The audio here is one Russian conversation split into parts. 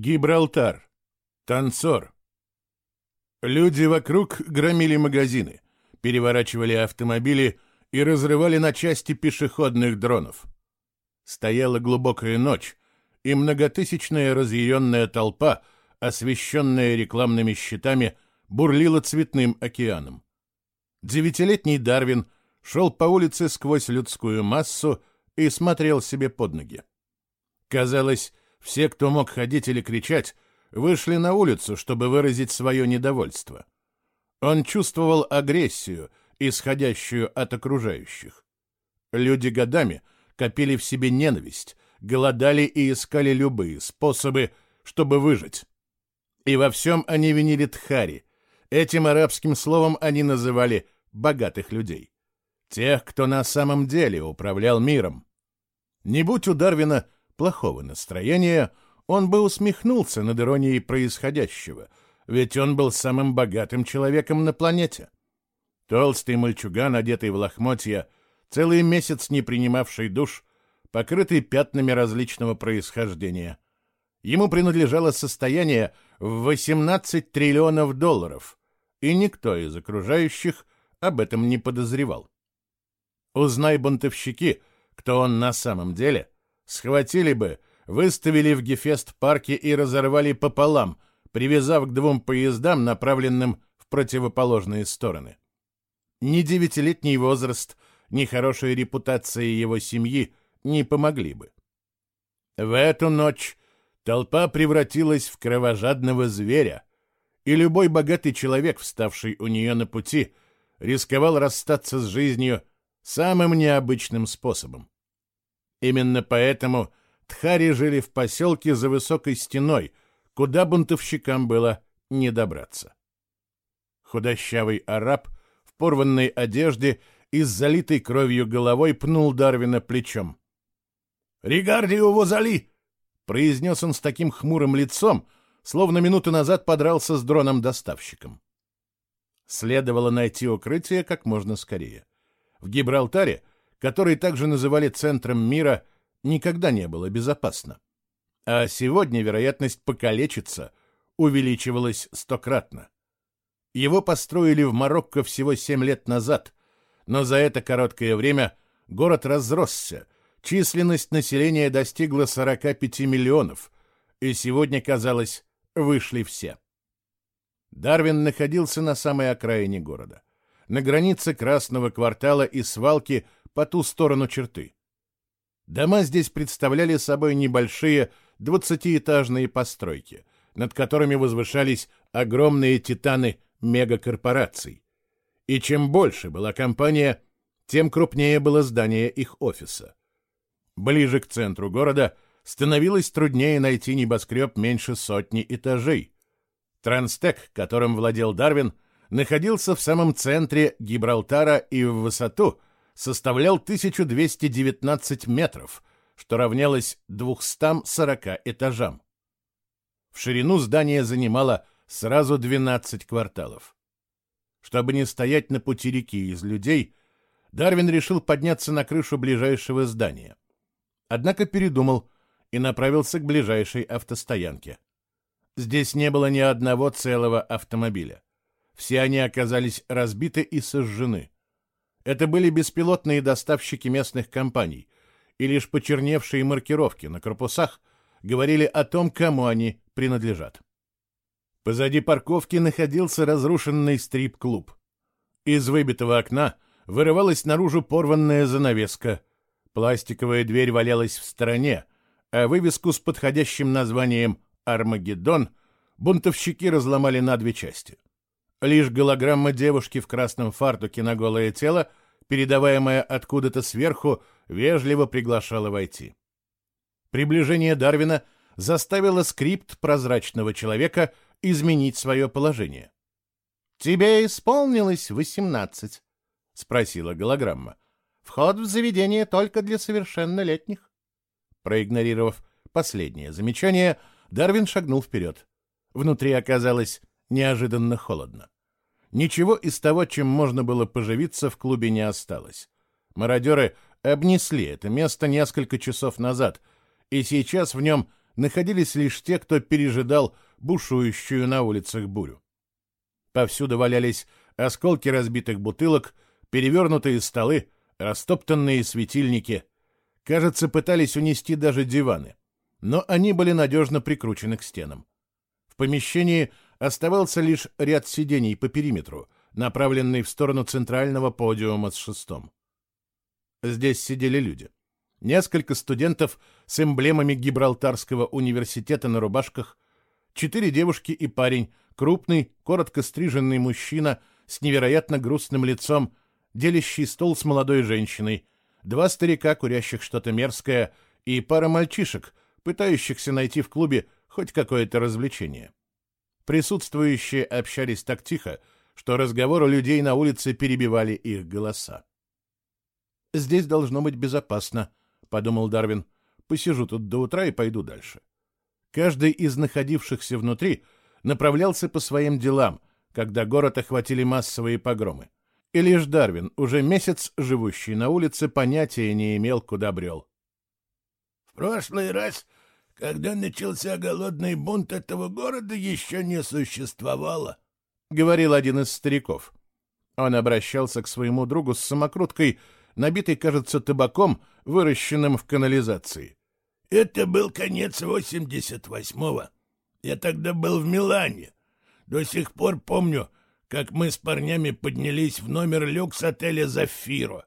Гибралтар. Танцор. Люди вокруг громили магазины, переворачивали автомобили и разрывали на части пешеходных дронов. Стояла глубокая ночь, и многотысячная разъяренная толпа, освещенная рекламными щитами, бурлила цветным океаном. Девятилетний Дарвин шел по улице сквозь людскую массу и смотрел себе под ноги. Казалось, все, кто мог ходить или кричать, вышли на улицу, чтобы выразить свое недовольство. Он чувствовал агрессию, исходящую от окружающих. Люди годами копили в себе ненависть, голодали и искали любые способы, чтобы выжить. И во всем они винили Тхари. Этим арабским словом они называли богатых людей. Тех, кто на самом деле управлял миром. Не будь у Дарвина плохого настроения, он бы усмехнулся над иронией происходящего, ведь он был самым богатым человеком на планете. Толстый мальчуган, одетый в лохмотья, целый месяц не принимавший душ, покрытый пятнами различного происхождения. Ему принадлежало состояние в 18 триллионов долларов, и никто из окружающих об этом не подозревал. Узнай бунтовщики, кто он на самом деле — Схватили бы, выставили в Гефест-парке и разорвали пополам, привязав к двум поездам, направленным в противоположные стороны. Ни девятилетний возраст, ни хорошая репутация его семьи не помогли бы. В эту ночь толпа превратилась в кровожадного зверя, и любой богатый человек, вставший у нее на пути, рисковал расстаться с жизнью самым необычным способом. Именно поэтому тхари жили в поселке за высокой стеной, куда бунтовщикам было не добраться. Худощавый араб в порванной одежде и с залитой кровью головой пнул Дарвина плечом. «Ригардио Возали!» — произнес он с таким хмурым лицом, словно минуту назад подрался с дроном-доставщиком. Следовало найти укрытие как можно скорее. В Гибралтаре который также называли центром мира, никогда не было безопасно. А сегодня вероятность покалечиться увеличивалась стократно. Его построили в Марокко всего семь лет назад, но за это короткое время город разросся, численность населения достигла 45 миллионов, и сегодня, казалось, вышли все. Дарвин находился на самой окраине города, на границе Красного квартала и свалки – по ту сторону черты. Дома здесь представляли собой небольшие двадцатиэтажные постройки, над которыми возвышались огромные титаны мегакорпораций. И чем больше была компания, тем крупнее было здание их офиса. Ближе к центру города становилось труднее найти небоскреб меньше сотни этажей. Транстек, которым владел Дарвин, находился в самом центре Гибралтара и в высоту – составлял 1219 метров, что равнялось 240 этажам. В ширину здание занимало сразу 12 кварталов. Чтобы не стоять на пути реки из людей, Дарвин решил подняться на крышу ближайшего здания. Однако передумал и направился к ближайшей автостоянке. Здесь не было ни одного целого автомобиля. Все они оказались разбиты и сожжены. Это были беспилотные доставщики местных компаний, и лишь почерневшие маркировки на корпусах говорили о том, кому они принадлежат. Позади парковки находился разрушенный стрип-клуб. Из выбитого окна вырывалась наружу порванная занавеска. Пластиковая дверь валялась в стороне, а вывеску с подходящим названием «Армагеддон» бунтовщики разломали на две части. Лишь голограмма девушки в красном фартуке на голое тело, передаваемая откуда-то сверху, вежливо приглашала войти. Приближение Дарвина заставило скрипт прозрачного человека изменить свое положение. «Тебе исполнилось восемнадцать?» — спросила голограмма. «Вход в заведение только для совершеннолетних». Проигнорировав последнее замечание, Дарвин шагнул вперед. Внутри оказалось неожиданно холодно. Ничего из того, чем можно было поживиться, в клубе не осталось. Мародеры обнесли это место несколько часов назад, и сейчас в нем находились лишь те, кто пережидал бушующую на улицах бурю. Повсюду валялись осколки разбитых бутылок, перевернутые столы, растоптанные светильники. Кажется, пытались унести даже диваны. Но они были надежно прикручены к стенам. В помещении оставался лишь ряд сидений по периметру, направленный в сторону центрального подиума с шестом. Здесь сидели люди. Несколько студентов с эмблемами Гибралтарского университета на рубашках, четыре девушки и парень, крупный, коротко стриженный мужчина с невероятно грустным лицом, делящий стол с молодой женщиной, два старика, курящих что-то мерзкое, и пара мальчишек, пытающихся найти в клубе хоть какое-то развлечение. Присутствующие общались так тихо, что разговоры людей на улице перебивали их голоса. «Здесь должно быть безопасно», — подумал Дарвин. «Посижу тут до утра и пойду дальше». Каждый из находившихся внутри направлялся по своим делам, когда город охватили массовые погромы. И лишь Дарвин, уже месяц живущий на улице, понятия не имел, куда брел. «В прошлый раз, когда начался голодный бунт этого города, еще не существовало», — говорил один из стариков. Он обращался к своему другу с самокруткой, набитой, кажется, табаком, выращенным в канализации. «Это был конец 88-го. Я тогда был в Милане. До сих пор помню, как мы с парнями поднялись в номер люкс отеля «Зафиро».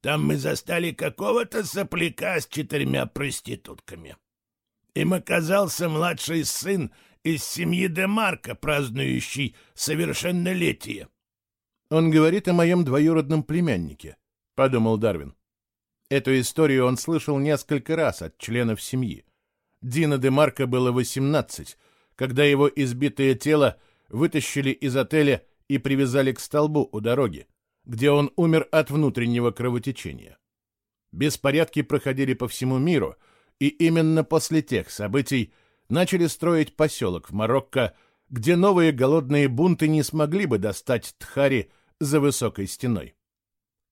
Там мы застали какого-то сопляка с четырьмя проститутками. Им оказался младший сын из семьи Демарка, празднующий совершеннолетие. «Он говорит о моем двоюродном племяннике», — подумал Дарвин. Эту историю он слышал несколько раз от членов семьи. Дина Демарка было 18, когда его избитое тело вытащили из отеля и привязали к столбу у дороги, где он умер от внутреннего кровотечения. Беспорядки проходили по всему миру, и именно после тех событий начали строить поселок в Марокко, где новые голодные бунты не смогли бы достать Тхари за высокой стеной.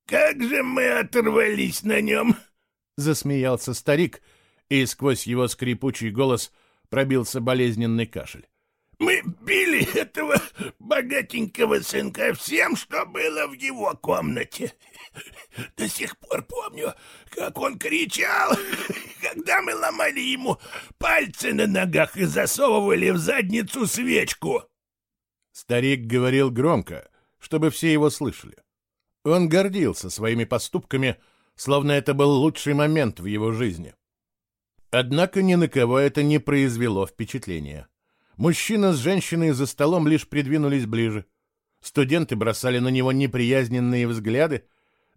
«Как же мы оторвались на нем!» — засмеялся старик, и сквозь его скрипучий голос пробился болезненный кашель. «Мы били этого богатенького сынка всем, что было в его комнате. До сих пор помню, как он кричал, когда мы ломали ему пальцы на ногах и засовывали в задницу свечку. Старик говорил громко, чтобы все его слышали. Он гордился своими поступками, словно это был лучший момент в его жизни. Однако ни на кого это не произвело впечатления. Мужчина с женщиной за столом лишь придвинулись ближе. Студенты бросали на него неприязненные взгляды,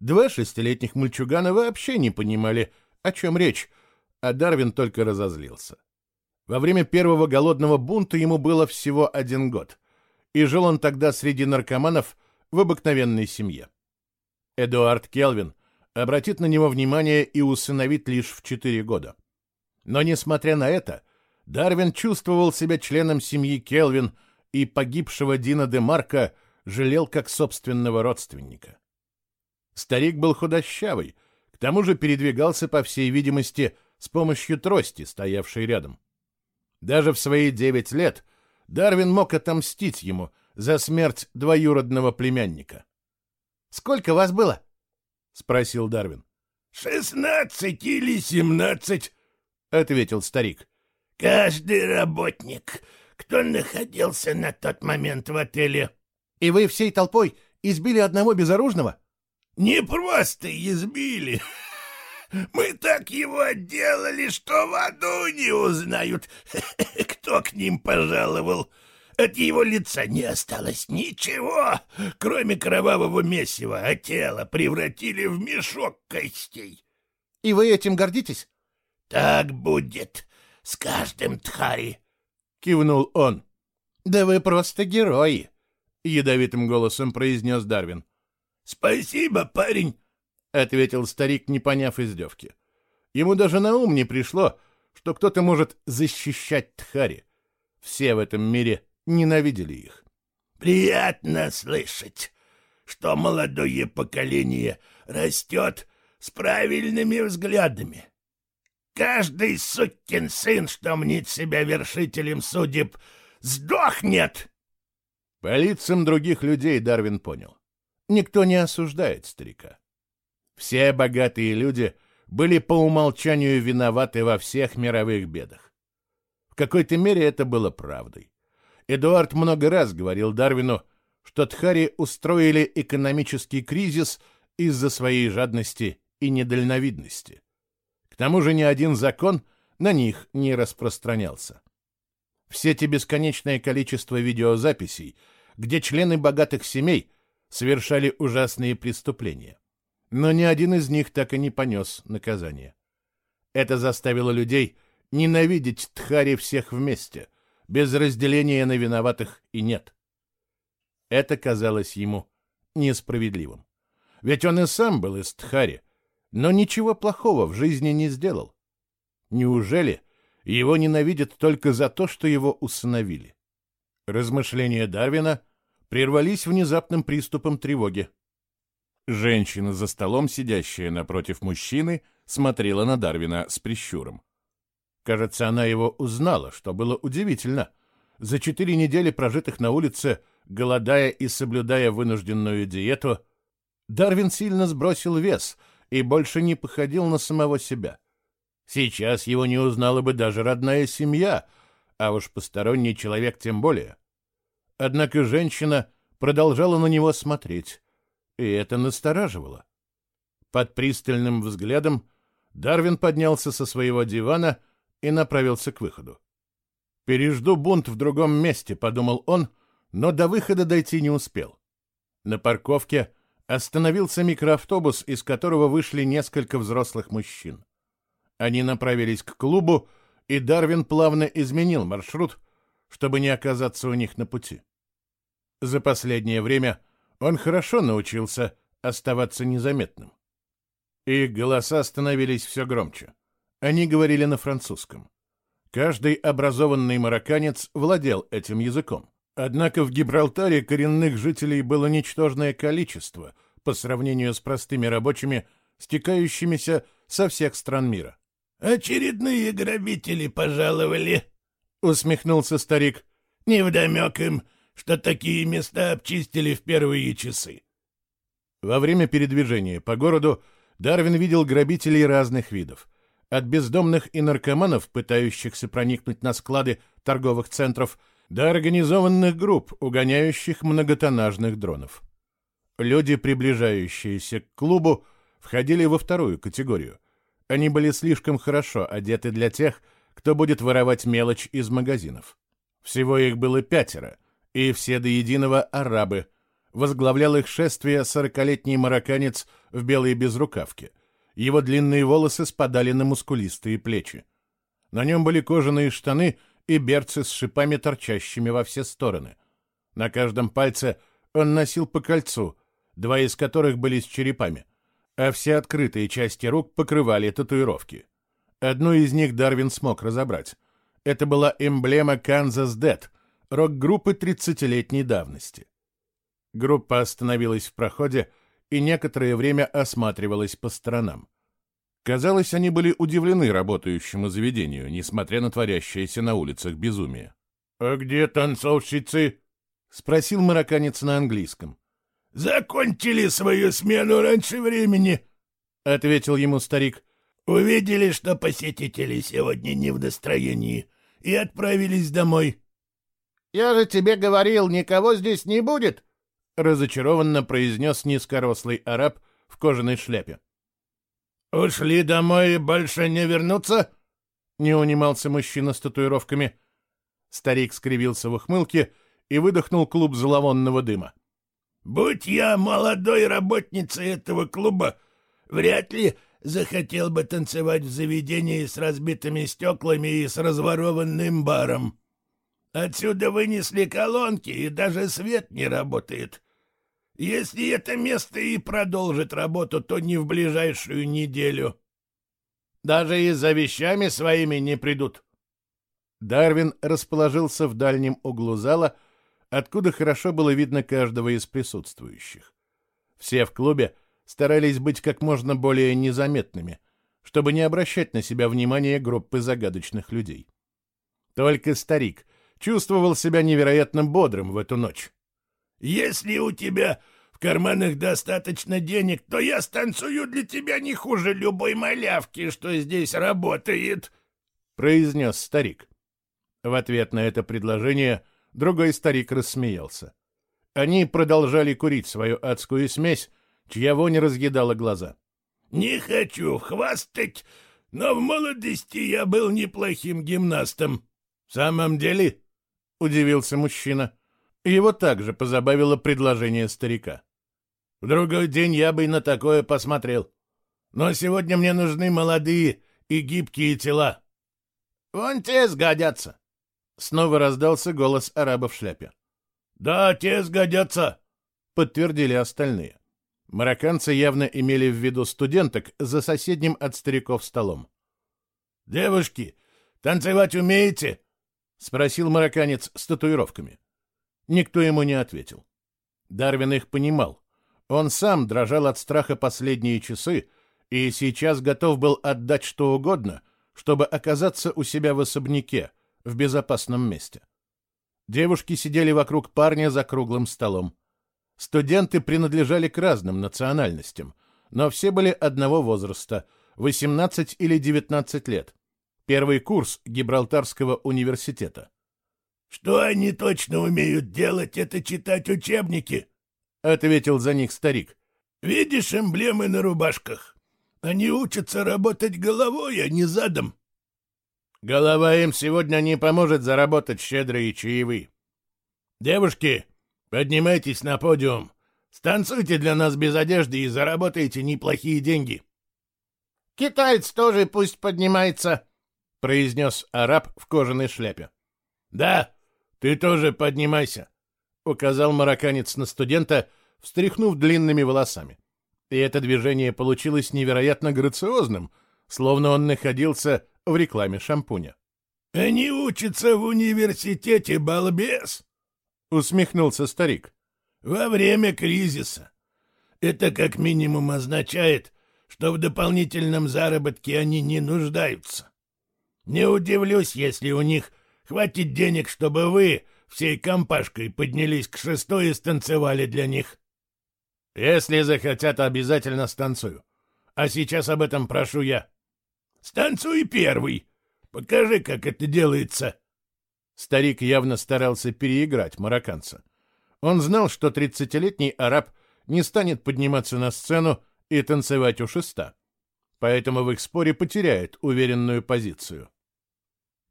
Два шестилетних мальчугана вообще не понимали, о чем речь, а Дарвин только разозлился. Во время первого голодного бунта ему было всего один год, и жил он тогда среди наркоманов в обыкновенной семье. Эдуард Келвин обратит на него внимание и усыновит лишь в четыре года. Но, несмотря на это, Дарвин чувствовал себя членом семьи Келвин и погибшего Дина де Марка жалел как собственного родственника. Старик был худощавый, к тому же передвигался, по всей видимости, с помощью трости, стоявшей рядом. Даже в свои девять лет Дарвин мог отомстить ему за смерть двоюродного племянника. «Сколько вас было?» — спросил Дарвин. «Шестнадцать или семнадцать», — ответил старик. «Каждый работник, кто находился на тот момент в отеле». «И вы всей толпой избили одного безоружного?» Не просто избили. Мы так его отделали, что в аду не узнают, кто к ним пожаловал. От его лица не осталось ничего, кроме кровавого месива, а тело превратили в мешок костей. — И вы этим гордитесь? — Так будет с каждым Тхари, — кивнул он. — Да вы просто герои, — ядовитым голосом произнес Дарвин. «Спасибо, парень!» — ответил старик, не поняв издевки. Ему даже на ум не пришло, что кто-то может защищать Тхари. Все в этом мире ненавидели их. «Приятно слышать, что молодое поколение растет с правильными взглядами. Каждый сукин сын, что мнит себя вершителем судеб, сдохнет!» По лицам других людей Дарвин понял. Никто не осуждает старика. Все богатые люди были по умолчанию виноваты во всех мировых бедах. В какой-то мере это было правдой. Эдуард много раз говорил Дарвину, что Тхари устроили экономический кризис из-за своей жадности и недальновидности. К тому же ни один закон на них не распространялся. Все эти бесконечное количество видеозаписей, где члены богатых семей совершали ужасные преступления. Но ни один из них так и не понес наказание. Это заставило людей ненавидеть Тхари всех вместе, без разделения на виноватых и нет. Это казалось ему несправедливым. Ведь он и сам был из Тхари, но ничего плохого в жизни не сделал. Неужели его ненавидят только за то, что его усыновили? Размышления Дарвина прервались внезапным приступом тревоги. Женщина за столом, сидящая напротив мужчины, смотрела на Дарвина с прищуром. Кажется, она его узнала, что было удивительно. За четыре недели, прожитых на улице, голодая и соблюдая вынужденную диету, Дарвин сильно сбросил вес — и больше не походил на самого себя. Сейчас его не узнала бы даже родная семья, а уж посторонний человек тем более. Однако женщина продолжала на него смотреть, и это настораживало. Под пристальным взглядом Дарвин поднялся со своего дивана и направился к выходу. «Пережду бунт в другом месте», — подумал он, но до выхода дойти не успел. На парковке остановился микроавтобус, из которого вышли несколько взрослых мужчин. Они направились к клубу, и Дарвин плавно изменил маршрут, чтобы не оказаться у них на пути. За последнее время он хорошо научился оставаться незаметным. Их голоса становились все громче. Они говорили на французском. Каждый образованный марокканец владел этим языком. Однако в Гибралтаре коренных жителей было ничтожное количество по сравнению с простыми рабочими, стекающимися со всех стран мира. «Очередные грабители пожаловали», — усмехнулся старик. «Невдомек им, что такие места обчистили в первые часы». Во время передвижения по городу Дарвин видел грабителей разных видов. От бездомных и наркоманов, пытающихся проникнуть на склады торговых центров, до организованных групп, угоняющих многотоннажных дронов. Люди, приближающиеся к клубу, входили во вторую категорию. Они были слишком хорошо одеты для тех, кто будет воровать мелочь из магазинов. Всего их было пятеро, и все до единого арабы. Возглавлял их шествие сорокалетний марокканец в белой безрукавке. Его длинные волосы спадали на мускулистые плечи. На нем были кожаные штаны — и берцы с шипами, торчащими во все стороны. На каждом пальце он носил по кольцу, два из которых были с черепами, а все открытые части рук покрывали татуировки. Одну из них Дарвин смог разобрать. Это была эмблема Kansas Dead, рок-группы 30-летней давности. Группа остановилась в проходе и некоторое время осматривалась по сторонам. Казалось, они были удивлены работающему заведению, несмотря на творящееся на улицах безумие. «А где танцовщицы?» — спросил марокканец на английском. «Закончили свою смену раньше времени», — ответил ему старик. «Увидели, что посетители сегодня не в настроении, и отправились домой». «Я же тебе говорил, никого здесь не будет», — разочарованно произнес низкорослый араб в кожаной шляпе. «Ушли домой и больше не вернутся?» — не унимался мужчина с татуировками. Старик скривился в ухмылке и выдохнул клуб зловонного дыма. «Будь я молодой работницей этого клуба, вряд ли захотел бы танцевать в заведении с разбитыми стеклами и с разворованным баром. Отсюда вынесли колонки, и даже свет не работает. Если это место и продолжит работу, то не в ближайшую неделю. Даже и за вещами своими не придут. Дарвин расположился в дальнем углу зала, откуда хорошо было видно каждого из присутствующих. Все в клубе старались быть как можно более незаметными, чтобы не обращать на себя внимания группы загадочных людей. Только старик чувствовал себя невероятно бодрым в эту ночь. «Если у тебя в карманах достаточно денег, то я станцую для тебя не хуже любой малявки, что здесь работает», — произнес старик. В ответ на это предложение другой старик рассмеялся. Они продолжали курить свою адскую смесь, чья вонь разъедала глаза. «Не хочу хвастать, но в молодости я был неплохим гимнастом». «В самом деле?» — удивился мужчина. Его также позабавило предложение старика. «В другой день я бы на такое посмотрел. Но сегодня мне нужны молодые и гибкие тела». «Вон те сгодятся!» Снова раздался голос араба в шляпе. «Да, те сгодятся!» — подтвердили остальные. Марокканцы явно имели в виду студенток за соседним от стариков столом. «Девушки, танцевать умеете?» — спросил марокканец с татуировками. Никто ему не ответил. Дарвин их понимал. Он сам дрожал от страха последние часы и сейчас готов был отдать что угодно, чтобы оказаться у себя в особняке, в безопасном месте. Девушки сидели вокруг парня за круглым столом. Студенты принадлежали к разным национальностям, но все были одного возраста — 18 или 19 лет. Первый курс Гибралтарского университета. «Что они точно умеют делать, это читать учебники», — ответил за них старик. «Видишь эмблемы на рубашках? Они учатся работать головой, а не задом». Голова им сегодня не поможет заработать щедрые чаевые. Девушки, поднимайтесь на подиум. Станцуйте для нас без одежды и заработайте неплохие деньги. Китаец тоже пусть поднимается, произнес араб в кожаной шляпе. Да, ты тоже поднимайся, указал марокканец на студента, встряхнув длинными волосами. И это движение получилось невероятно грациозным, словно он находился в рекламе шампуня. «Они учатся в университете, балбес!» — усмехнулся старик. «Во время кризиса. Это как минимум означает, что в дополнительном заработке они не нуждаются. Не удивлюсь, если у них хватит денег, чтобы вы всей компашкой поднялись к шестой и станцевали для них. Если захотят, обязательно станцую. А сейчас об этом прошу я. Станцуй первый. Покажи, как это делается. Старик явно старался переиграть марокканца. Он знал, что тридцатилетний араб не станет подниматься на сцену и танцевать у шеста, поэтому в их споре потеряет уверенную позицию.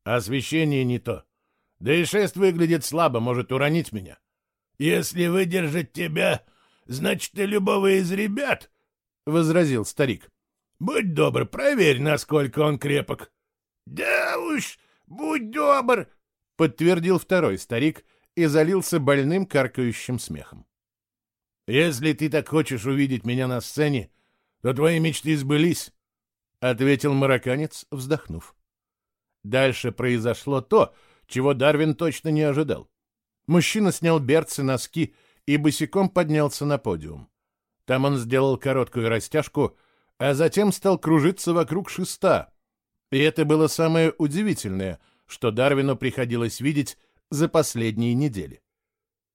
Освещение не то. Да и шест выглядит слабо, может уронить меня. Если выдержать тебя, значит, и любого из ребят, — возразил старик. Будь добр, проверь, насколько он крепок. — Да уж, будь добр, — подтвердил второй старик и залился больным каркающим смехом. — Если ты так хочешь увидеть меня на сцене, то твои мечты сбылись, — ответил марокканец, вздохнув. Дальше произошло то, чего Дарвин точно не ожидал. Мужчина снял берцы, носки и босиком поднялся на подиум. Там он сделал короткую растяжку — а затем стал кружиться вокруг шеста. И это было самое удивительное, что Дарвину приходилось видеть за последние недели.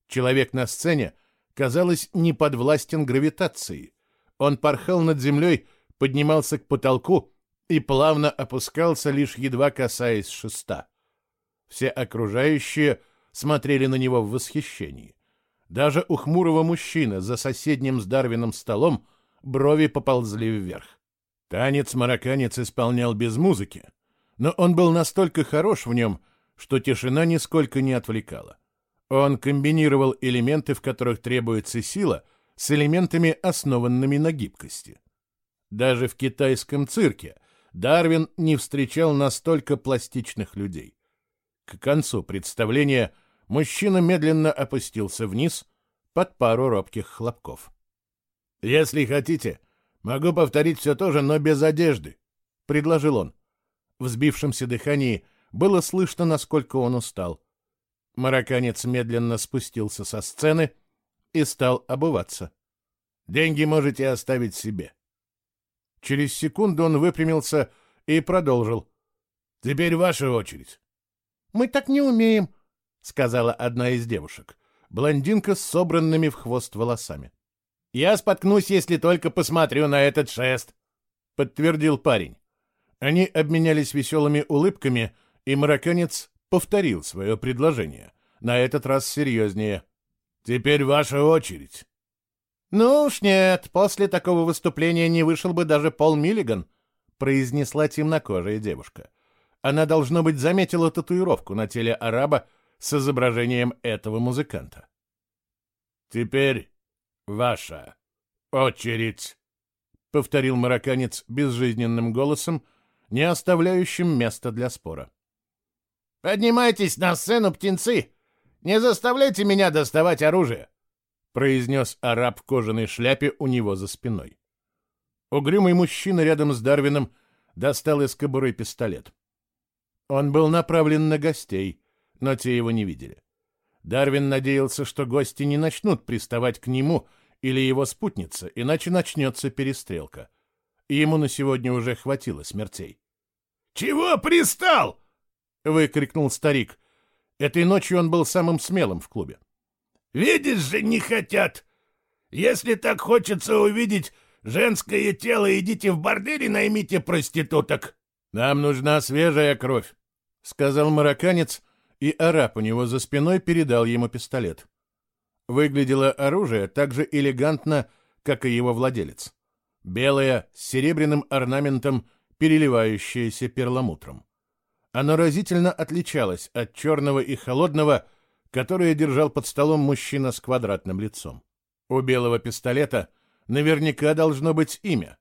Человек на сцене, казалось, не подвластен гравитации. Он порхал над землей, поднимался к потолку и плавно опускался, лишь едва касаясь шеста. Все окружающие смотрели на него в восхищении. Даже у хмурого мужчины за соседним с Дарвином столом брови поползли вверх. Танец марокканец исполнял без музыки, но он был настолько хорош в нем, что тишина нисколько не отвлекала. Он комбинировал элементы, в которых требуется сила, с элементами, основанными на гибкости. Даже в китайском цирке Дарвин не встречал настолько пластичных людей. К концу представления мужчина медленно опустился вниз под пару робких хлопков. «Если хотите, могу повторить все то же, но без одежды», — предложил он. В сбившемся дыхании было слышно, насколько он устал. Марокканец медленно спустился со сцены и стал обуваться. «Деньги можете оставить себе». Через секунду он выпрямился и продолжил. «Теперь ваша очередь». «Мы так не умеем», — сказала одна из девушек, блондинка с собранными в хвост волосами. «Я споткнусь, если только посмотрю на этот шест», — подтвердил парень. Они обменялись веселыми улыбками, и марокканец повторил свое предложение, на этот раз серьезнее. «Теперь ваша очередь». «Ну уж нет, после такого выступления не вышел бы даже Пол Миллиган», — произнесла темнокожая девушка. Она, должно быть, заметила татуировку на теле араба с изображением этого музыканта. «Теперь ваша очередь», — повторил марокканец безжизненным голосом, не оставляющим места для спора. «Поднимайтесь на сцену, птенцы! Не заставляйте меня доставать оружие!» — произнес араб в кожаной шляпе у него за спиной. Угрюмый мужчина рядом с Дарвином достал из кобуры пистолет. Он был направлен на гостей, но те его не видели. Дарвин надеялся, что гости не начнут приставать к нему или его спутнице, иначе начнется перестрелка. И ему на сегодня уже хватило смертей. «Чего пристал?» — выкрикнул старик. Этой ночью он был самым смелым в клубе. «Видишь же, не хотят! Если так хочется увидеть женское тело, идите в бордель и наймите проституток!» «Нам нужна свежая кровь», — сказал марокканец, и араб у него за спиной передал ему пистолет. Выглядело оружие так же элегантно, как и его владелец. Белое, с серебряным орнаментом, переливающееся перламутром. Оно разительно отличалось от черного и холодного, которое держал под столом мужчина с квадратным лицом. У белого пистолета наверняка должно быть имя.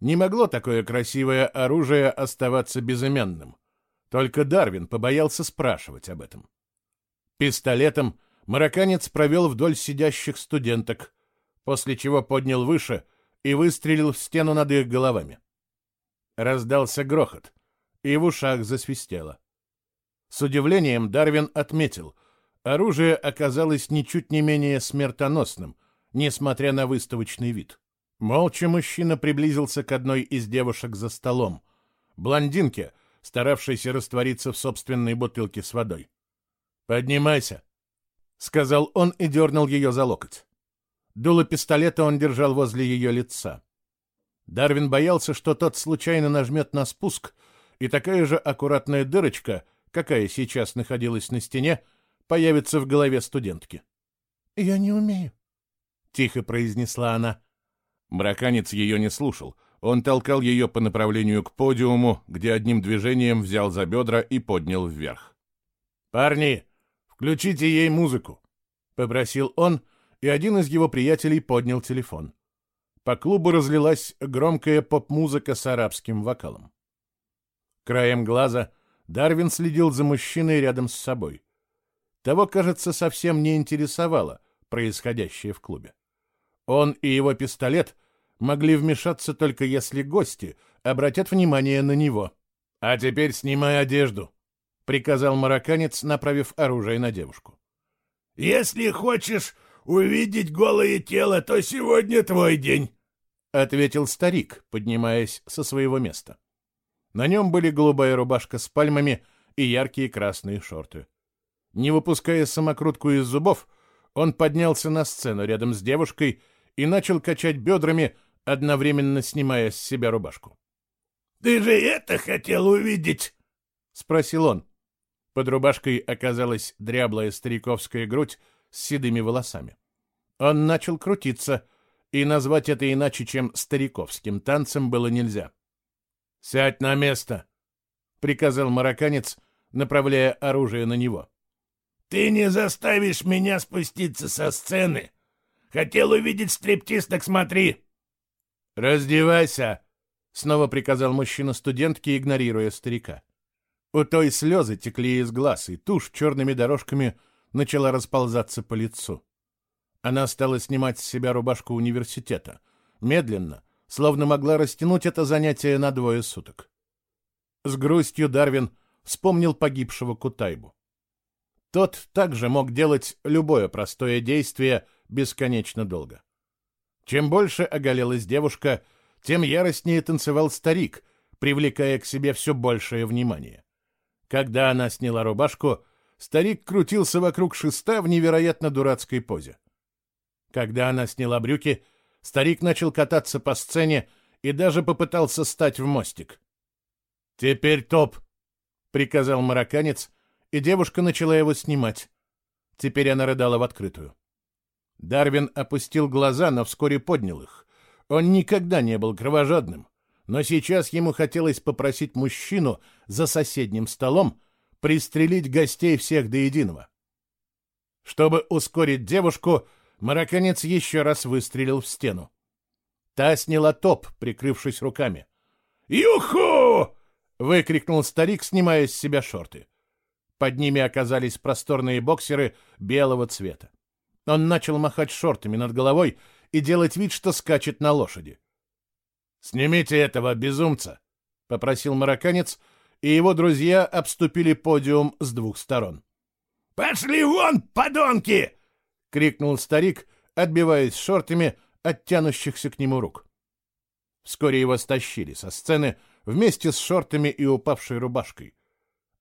Не могло такое красивое оружие оставаться безымянным. Только Дарвин побоялся спрашивать об этом. Пистолетом марокканец провел вдоль сидящих студенток, после чего поднял выше и выстрелил в стену над их головами. Раздался грохот, и в ушах засвистело. С удивлением Дарвин отметил, оружие оказалось ничуть не менее смертоносным, несмотря на выставочный вид. Молча мужчина приблизился к одной из девушек за столом, блондинке, старавшейся раствориться в собственной бутылке с водой. «Поднимайся», — сказал он и дернул ее за локоть. Дуло пистолета он держал возле ее лица. Дарвин боялся, что тот случайно нажмет на спуск, и такая же аккуратная дырочка, какая сейчас находилась на стене, появится в голове студентки. «Я не умею», — тихо произнесла она. Браканец ее не слушал. Он толкал ее по направлению к подиуму, где одним движением взял за бедра и поднял вверх. «Парни, включите ей музыку!» — попросил он, и один из его приятелей поднял телефон. По клубу разлилась громкая поп-музыка с арабским вокалом. Краем глаза Дарвин следил за мужчиной рядом с собой. Того, кажется, совсем не интересовало происходящее в клубе. Он и его пистолет могли вмешаться только если гости обратят внимание на него. «А теперь снимай одежду», — приказал марокканец, направив оружие на девушку. «Если хочешь увидеть голое тело, то сегодня твой день», — ответил старик, поднимаясь со своего места. На нем были голубая рубашка с пальмами и яркие красные шорты. Не выпуская самокрутку из зубов, он поднялся на сцену рядом с девушкой и начал качать бедрами, одновременно снимая с себя рубашку. «Ты же это хотел увидеть?» — спросил он. Под рубашкой оказалась дряблая стариковская грудь с седыми волосами. Он начал крутиться, и назвать это иначе, чем стариковским танцем было нельзя. «Сядь на место!» — приказал марокканец, направляя оружие на него. «Ты не заставишь меня спуститься со сцены!» Хотел увидеть стриптиз, так смотри!» «Раздевайся!» — снова приказал мужчина студентке, игнорируя старика. У той слезы текли из глаз, и тушь черными дорожками начала расползаться по лицу. Она стала снимать с себя рубашку университета. Медленно, словно могла растянуть это занятие на двое суток. С грустью Дарвин вспомнил погибшего Кутайбу. Тот также мог делать любое простое действие — бесконечно долго. Чем больше оголелась девушка, тем яростнее танцевал старик, привлекая к себе все большее внимание. Когда она сняла рубашку, старик крутился вокруг шеста в невероятно дурацкой позе. Когда она сняла брюки, старик начал кататься по сцене и даже попытался стать в мостик. «Теперь топ!» — приказал марокканец, и девушка начала его снимать. Теперь она рыдала в открытую. Дарвин опустил глаза, но вскоре поднял их. Он никогда не был кровожадным, но сейчас ему хотелось попросить мужчину за соседним столом пристрелить гостей всех до единого. Чтобы ускорить девушку, марокканец еще раз выстрелил в стену. Та сняла топ, прикрывшись руками. «Юху!» — выкрикнул старик, снимая с себя шорты. Под ними оказались просторные боксеры белого цвета. Он начал махать шортами над головой и делать вид, что скачет на лошади. «Снимите этого безумца!» — попросил марокканец, и его друзья обступили подиум с двух сторон. «Пошли вон, подонки!» — крикнул старик, отбиваясь шортами от тянущихся к нему рук. Вскоре его стащили со сцены вместе с шортами и упавшей рубашкой.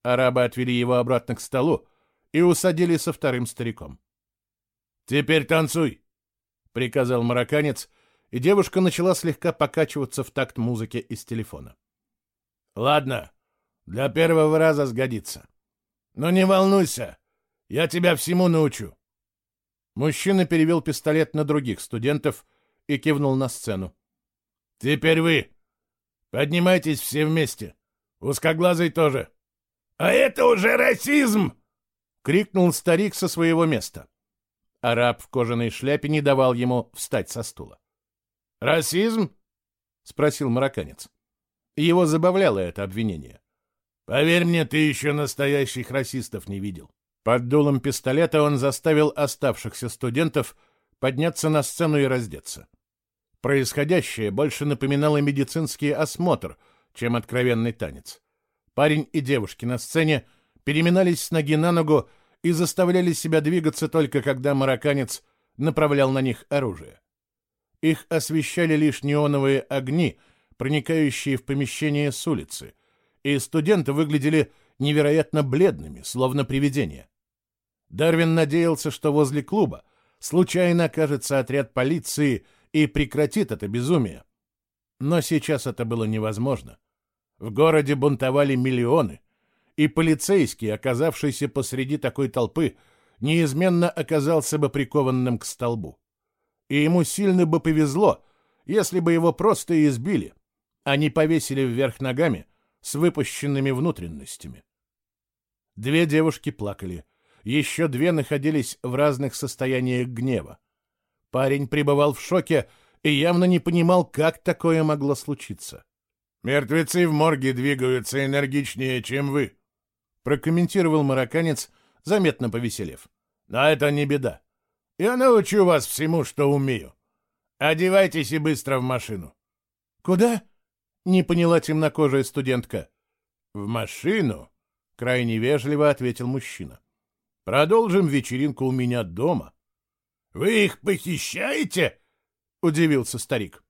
Арабы отвели его обратно к столу и усадили со вторым стариком. «Теперь танцуй!» — приказал марокканец, и девушка начала слегка покачиваться в такт музыки из телефона. «Ладно, для первого раза сгодится. Но не волнуйся, я тебя всему научу». Мужчина перевел пистолет на других студентов и кивнул на сцену. «Теперь вы. Поднимайтесь все вместе. Узкоглазый тоже». «А это уже расизм!» — крикнул старик со своего места. Араб в кожаной шляпе не давал ему встать со стула. «Расизм?» — спросил марокканец. Его забавляло это обвинение. «Поверь мне, ты еще настоящих расистов не видел». Под дулом пистолета он заставил оставшихся студентов подняться на сцену и раздеться. Происходящее больше напоминало медицинский осмотр, чем откровенный танец. Парень и девушки на сцене переминались с ноги на ногу, и заставляли себя двигаться только когда марокканец направлял на них оружие. Их освещали лишь неоновые огни, проникающие в помещение с улицы, и студенты выглядели невероятно бледными, словно привидения. Дарвин надеялся, что возле клуба случайно окажется отряд полиции и прекратит это безумие. Но сейчас это было невозможно. В городе бунтовали миллионы, и полицейский, оказавшийся посреди такой толпы, неизменно оказался бы прикованным к столбу. И ему сильно бы повезло, если бы его просто избили, а не повесили вверх ногами с выпущенными внутренностями. Две девушки плакали, еще две находились в разных состояниях гнева. Парень пребывал в шоке и явно не понимал, как такое могло случиться. «Мертвецы в морге двигаются энергичнее, чем вы», прокомментировал марокканец, заметно повеселев. «Но это не беда. Я научу вас всему, что умею. Одевайтесь и быстро в машину». «Куда?» — не поняла темнокожая студентка. «В машину?» — крайне вежливо ответил мужчина. «Продолжим вечеринку у меня дома». «Вы их похищаете?» — удивился старик.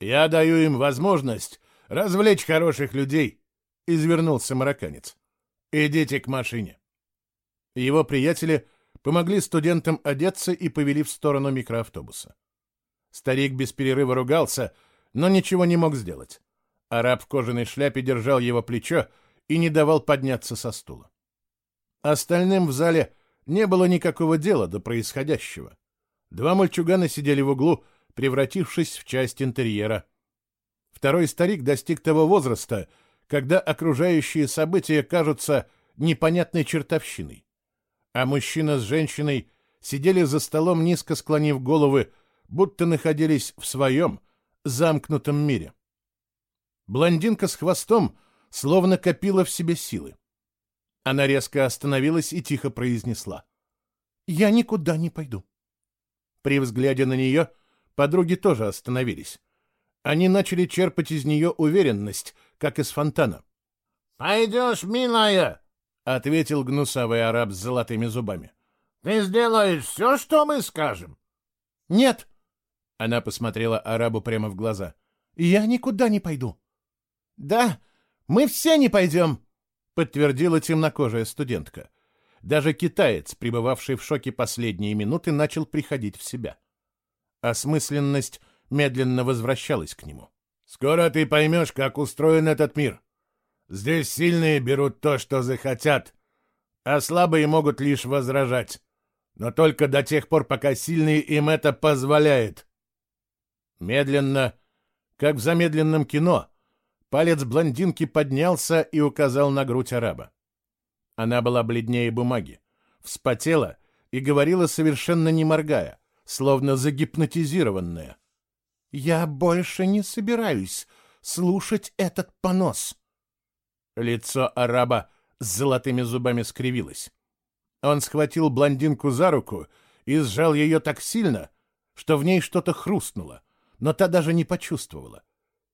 «Я даю им возможность развлечь хороших людей», — извернулся марокканец. «Идите к машине». Его приятели помогли студентам одеться и повели в сторону микроавтобуса. Старик без перерыва ругался, но ничего не мог сделать. Араб в кожаной шляпе держал его плечо и не давал подняться со стула. Остальным в зале не было никакого дела до происходящего. Два мальчугана сидели в углу, превратившись в часть интерьера. Второй старик достиг того возраста, когда окружающие события кажутся непонятной чертовщиной. А мужчина с женщиной сидели за столом, низко склонив головы, будто находились в своем замкнутом мире. Блондинка с хвостом словно копила в себе силы. Она резко остановилась и тихо произнесла. «Я никуда не пойду». При взгляде на нее подруги тоже остановились. Они начали черпать из нее уверенность, как из фонтана. «Пойдешь, милая!» — ответил гнусавый араб с золотыми зубами. «Ты сделаешь все, что мы скажем?» «Нет!» — она посмотрела арабу прямо в глаза. «Я никуда не пойду». «Да, мы все не пойдем», — подтвердила темнокожая студентка. Даже китаец, пребывавший в шоке последние минуты, начал приходить в себя. Осмысленность медленно возвращалась к нему. «Скоро ты поймешь, как устроен этот мир. Здесь сильные берут то, что захотят, а слабые могут лишь возражать. Но только до тех пор, пока сильный им это позволяет». Медленно, как в замедленном кино, палец блондинки поднялся и указал на грудь араба. Она была бледнее бумаги, вспотела и говорила совершенно не моргая, словно загипнотизированная. «Я больше не собираюсь слушать этот понос». Лицо араба с золотыми зубами скривилось. Он схватил блондинку за руку и сжал ее так сильно, что в ней что-то хрустнуло, но та даже не почувствовала.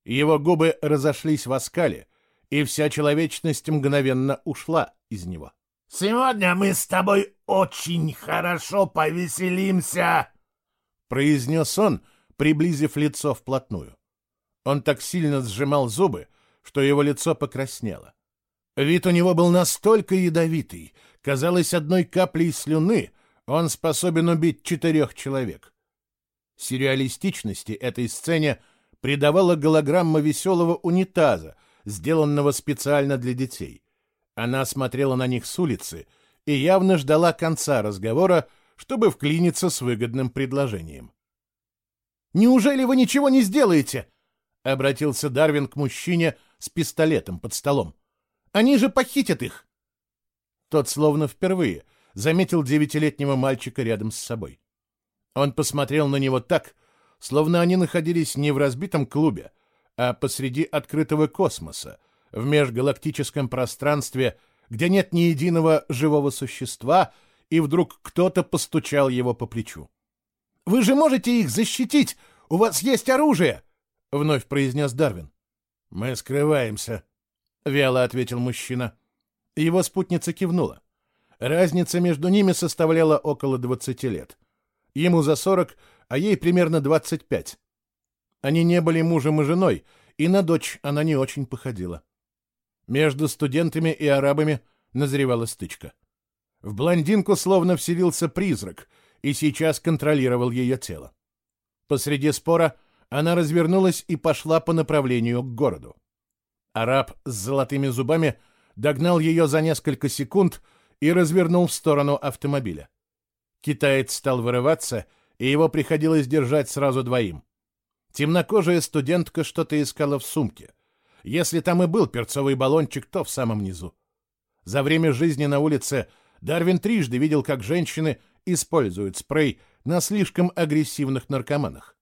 Его губы разошлись в оскале, и вся человечность мгновенно ушла из него. «Сегодня мы с тобой очень хорошо повеселимся!» произнес он, приблизив лицо вплотную. Он так сильно сжимал зубы, что его лицо покраснело. Вид у него был настолько ядовитый, казалось, одной каплей слюны он способен убить четырех человек. Сюрреалистичности этой сцене придавала голограмма веселого унитаза, сделанного специально для детей. Она смотрела на них с улицы и явно ждала конца разговора, чтобы вклиниться с выгодным предложением. «Неужели вы ничего не сделаете?» — обратился Дарвин к мужчине с пистолетом под столом. «Они же похитят их!» Тот словно впервые заметил девятилетнего мальчика рядом с собой. Он посмотрел на него так, словно они находились не в разбитом клубе, а посреди открытого космоса, в межгалактическом пространстве, где нет ни единого живого существа, и вдруг кто-то постучал его по плечу. «Вы же можете их защитить! У вас есть оружие!» — вновь произнес Дарвин. «Мы скрываемся», — вяло ответил мужчина. Его спутница кивнула. Разница между ними составляла около двадцати лет. Ему за сорок, а ей примерно двадцать пять. Они не были мужем и женой, и на дочь она не очень походила. Между студентами и арабами назревала стычка. В блондинку словно вселился призрак и сейчас контролировал ее тело. Посреди спора она развернулась и пошла по направлению к городу. Араб с золотыми зубами догнал ее за несколько секунд и развернул в сторону автомобиля. Китаец стал вырываться, и его приходилось держать сразу двоим. Темнокожая студентка что-то искала в сумке. Если там и был перцовый баллончик, то в самом низу. За время жизни на улице Дарвин трижды видел, как женщины используют спрей на слишком агрессивных наркоманах.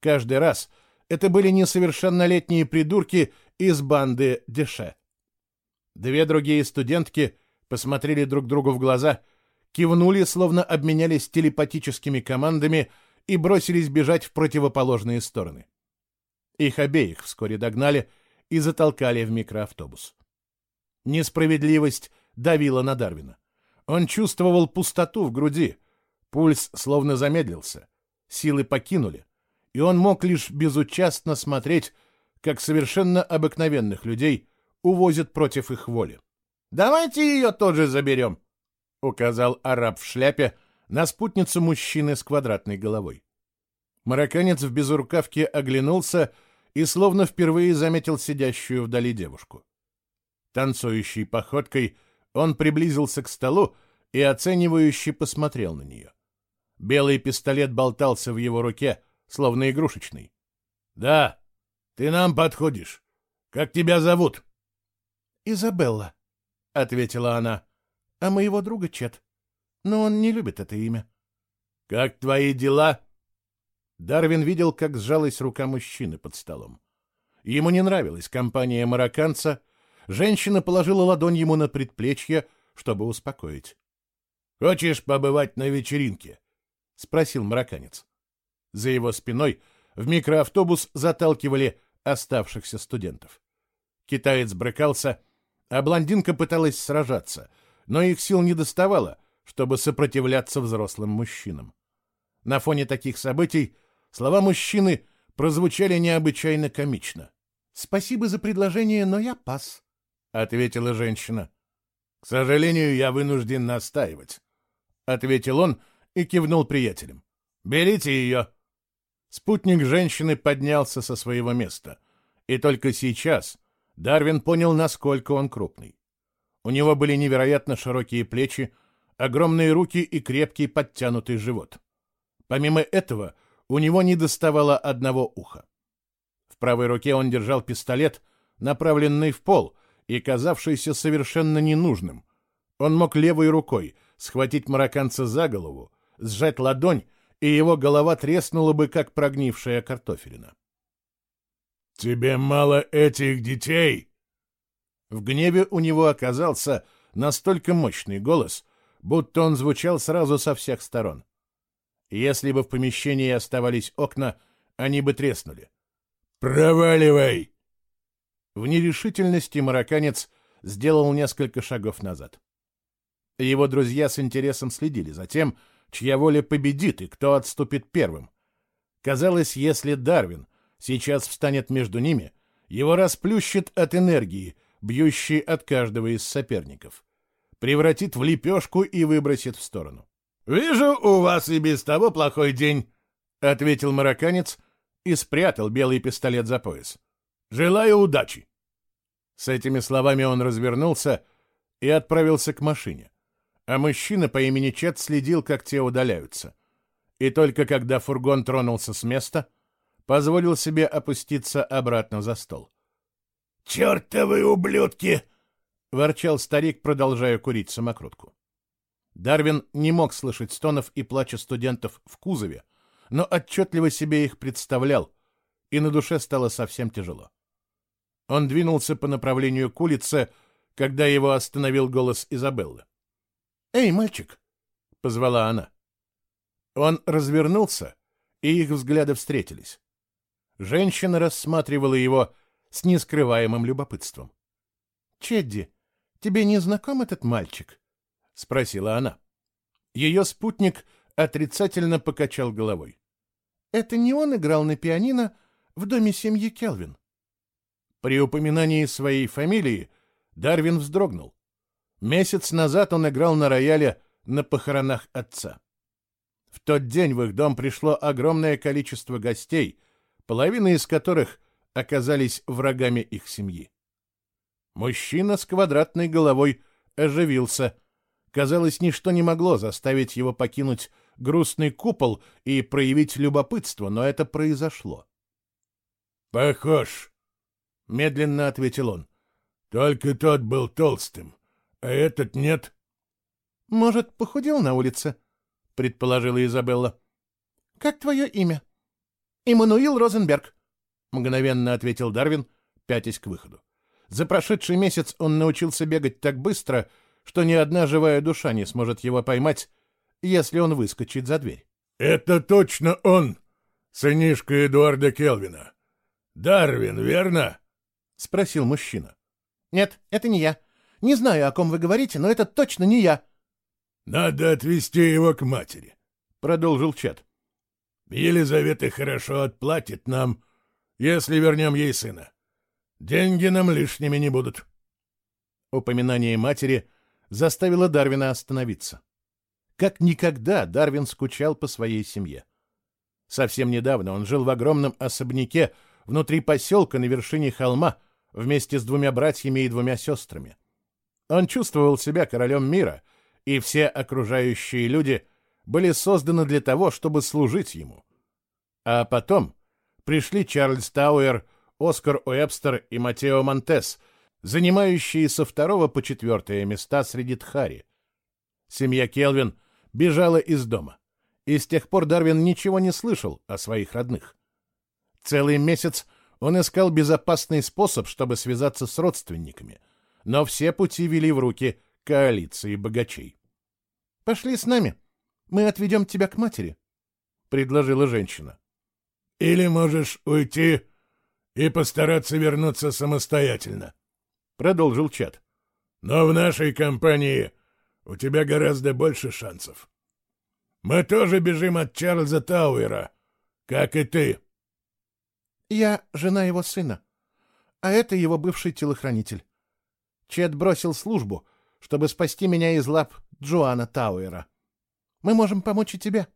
Каждый раз это были несовершеннолетние придурки из банды Деше. Две другие студентки посмотрели друг другу в глаза, кивнули, словно обменялись телепатическими командами — и бросились бежать в противоположные стороны. Их обеих вскоре догнали и затолкали в микроавтобус. Несправедливость давила на Дарвина. Он чувствовал пустоту в груди, пульс словно замедлился, силы покинули, и он мог лишь безучастно смотреть, как совершенно обыкновенных людей увозят против их воли. «Давайте ее тоже заберем», — указал араб в шляпе, — на спутницу мужчины с квадратной головой. Марокканец в безрукавке оглянулся и словно впервые заметил сидящую вдали девушку. Танцующей походкой он приблизился к столу и оценивающе посмотрел на нее. Белый пистолет болтался в его руке, словно игрушечный. — Да, ты нам подходишь. Как тебя зовут? — Изабелла, — ответила она, — а моего друга Чет но он не любит это имя. «Как твои дела?» Дарвин видел, как сжалась рука мужчины под столом. Ему не нравилась компания марокканца. Женщина положила ладонь ему на предплечье, чтобы успокоить. «Хочешь побывать на вечеринке?» — спросил марокканец. За его спиной в микроавтобус заталкивали оставшихся студентов. Китаец брыкался, а блондинка пыталась сражаться, но их сил не доставало — чтобы сопротивляться взрослым мужчинам. На фоне таких событий слова мужчины прозвучали необычайно комично. «Спасибо за предложение, но я пас», — ответила женщина. «К сожалению, я вынужден настаивать», — ответил он и кивнул приятелям. «Берите ее». Спутник женщины поднялся со своего места, и только сейчас Дарвин понял, насколько он крупный. У него были невероятно широкие плечи, огромные руки и крепкий подтянутый живот. Помимо этого, у него не доставало одного уха. В правой руке он держал пистолет, направленный в пол и казавшийся совершенно ненужным. Он мог левой рукой схватить марокканца за голову, сжать ладонь, и его голова треснула бы, как прогнившая картофелина. «Тебе мало этих детей?» В гневе у него оказался настолько мощный голос, будто он звучал сразу со всех сторон. Если бы в помещении оставались окна, они бы треснули. «Проваливай!» В нерешительности марокканец сделал несколько шагов назад. Его друзья с интересом следили за тем, чья воля победит и кто отступит первым. Казалось, если Дарвин сейчас встанет между ними, его расплющит от энергии, бьющей от каждого из соперников. Превратит в лепешку и выбросит в сторону. «Вижу, у вас и без того плохой день», — ответил марокканец и спрятал белый пистолет за пояс. «Желаю удачи». С этими словами он развернулся и отправился к машине, а мужчина по имени Чет следил, как те удаляются. И только когда фургон тронулся с места, позволил себе опуститься обратно за стол. «Чертовы ублюдки!» — ворчал старик, продолжая курить самокрутку. Дарвин не мог слышать стонов и плача студентов в кузове, но отчетливо себе их представлял, и на душе стало совсем тяжело. Он двинулся по направлению к улице, когда его остановил голос Изабеллы. «Эй, мальчик!» — позвала она. Он развернулся, и их взгляды встретились. Женщина рассматривала его с нескрываемым любопытством. «Чедди, тебе не знаком этот мальчик?» — спросила она. Ее спутник отрицательно покачал головой. «Это не он играл на пианино в доме семьи Келвин?» При упоминании своей фамилии Дарвин вздрогнул. Месяц назад он играл на рояле на похоронах отца. В тот день в их дом пришло огромное количество гостей, половина из которых оказались врагами их семьи. Мужчина с квадратной головой оживился. Казалось, ничто не могло заставить его покинуть грустный купол и проявить любопытство, но это произошло. «Похож», — медленно ответил он. «Только тот был толстым, а этот нет». «Может, похудел на улице?» — предположила Изабелла. «Как твое имя?» «Иммануил Розенберг», — мгновенно ответил Дарвин, пятясь к выходу. За прошедший месяц он научился бегать так быстро, что ни одна живая душа не сможет его поймать, если он выскочит за дверь. «Это точно он, сынишка Эдуарда Келвина. Дарвин, верно?» — спросил мужчина. «Нет, это не я. Не знаю, о ком вы говорите, но это точно не я». «Надо отвезти его к матери», — продолжил Чет. «Елизавета хорошо отплатит нам, если вернем ей сына. Деньги нам лишними не будут». Упоминание матери заставило Дарвина остановиться. Как никогда Дарвин скучал по своей семье. Совсем недавно он жил в огромном особняке внутри поселка на вершине холма, вместе с двумя братьями и двумя сестрами. Он чувствовал себя королем мира, и все окружающие люди были созданы для того, чтобы служить ему. А потом пришли Чарльз Тауэр, Оскар Уэбстер и Матео Монтес, занимающие со второго по четвертое места среди Тхари. Семья Келвин бежала из дома, и с тех пор Дарвин ничего не слышал о своих родных. Целый месяц он искал безопасный способ, чтобы связаться с родственниками, но все пути вели в руки коалиции богачей. «Пошли с нами, мы отведем тебя к матери», — предложила женщина. «Или можешь уйти и постараться вернуться самостоятельно», — продолжил Чат. «Но в нашей компании у тебя гораздо больше шансов. Мы тоже бежим от Чарльза Тауэра, как и ты». Я жена его сына, а это его бывший телохранитель. Чет бросил службу, чтобы спасти меня из лап Джоана Тауэра. Мы можем помочь и тебе.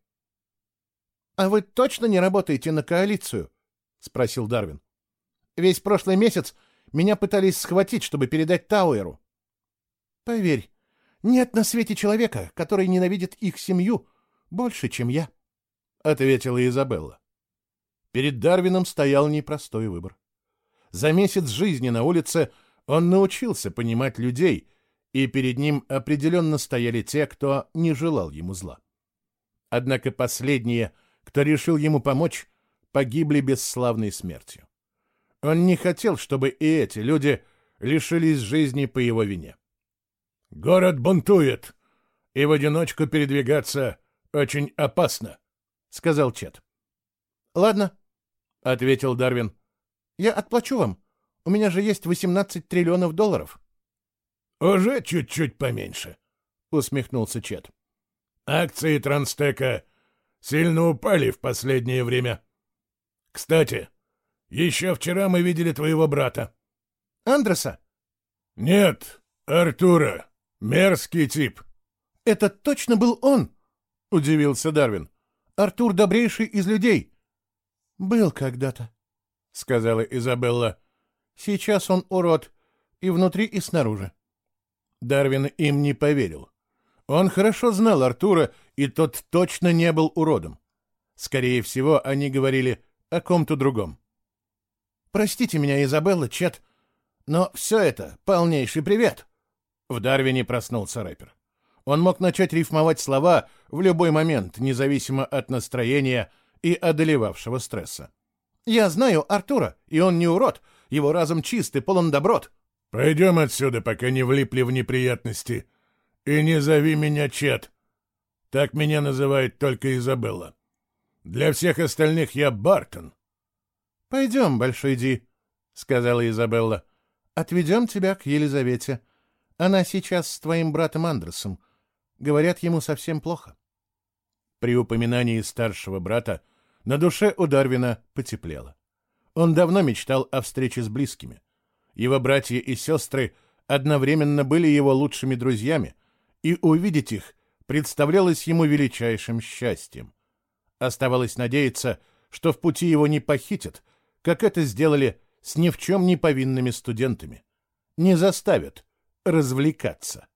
— А вы точно не работаете на коалицию? — спросил Дарвин. — Весь прошлый месяц меня пытались схватить, чтобы передать Тауэру. — Поверь, нет на свете человека, который ненавидит их семью больше, чем я, — ответила Изабелла. Перед Дарвином стоял непростой выбор. За месяц жизни на улице он научился понимать людей, и перед ним определенно стояли те, кто не желал ему зла. Однако последние, кто решил ему помочь, погибли бесславной смертью. Он не хотел, чтобы и эти люди лишились жизни по его вине. «Город бунтует, и в одиночку передвигаться очень опасно», — сказал Чет. «Ладно», — ответил Дарвин. «Я отплачу вам. У меня же есть 18 триллионов долларов». «Уже чуть-чуть поменьше», — усмехнулся Чет. «Акции Транстека сильно упали в последнее время. Кстати, еще вчера мы видели твоего брата». «Андреса?» «Нет, Артура. Мерзкий тип». «Это точно был он?» — удивился Дарвин. «Артур добрейший из людей». «Был когда-то», — сказала Изабелла. «Сейчас он урод и внутри, и снаружи». Дарвин им не поверил. Он хорошо знал Артура, и тот точно не был уродом. Скорее всего, они говорили о ком-то другом. «Простите меня, Изабелла, Чет, но все это — полнейший привет!» В Дарвине проснулся рэпер. Он мог начать рифмовать слова в любой момент, независимо от настроения и одолевавшего стресса. «Я знаю Артура, и он не урод, его разум чист и полон доброт. Пойдем отсюда, пока не влипли в неприятности. И не зови меня Чет. Так меня называет только Изабелла. Для всех остальных я Бартон. — Пойдем, Большой Ди, — сказала Изабелла. — Отведем тебя к Елизавете. Она сейчас с твоим братом Андерсом. Говорят, ему совсем плохо. При упоминании старшего брата на душе у Дарвина потеплело. Он давно мечтал о встрече с близкими — его братья и сестры одновременно были его лучшими друзьями, и увидеть их представлялось ему величайшим счастьем. Оставалось надеяться, что в пути его не похитят, как это сделали с ни в чем не повинными студентами. Не заставят развлекаться.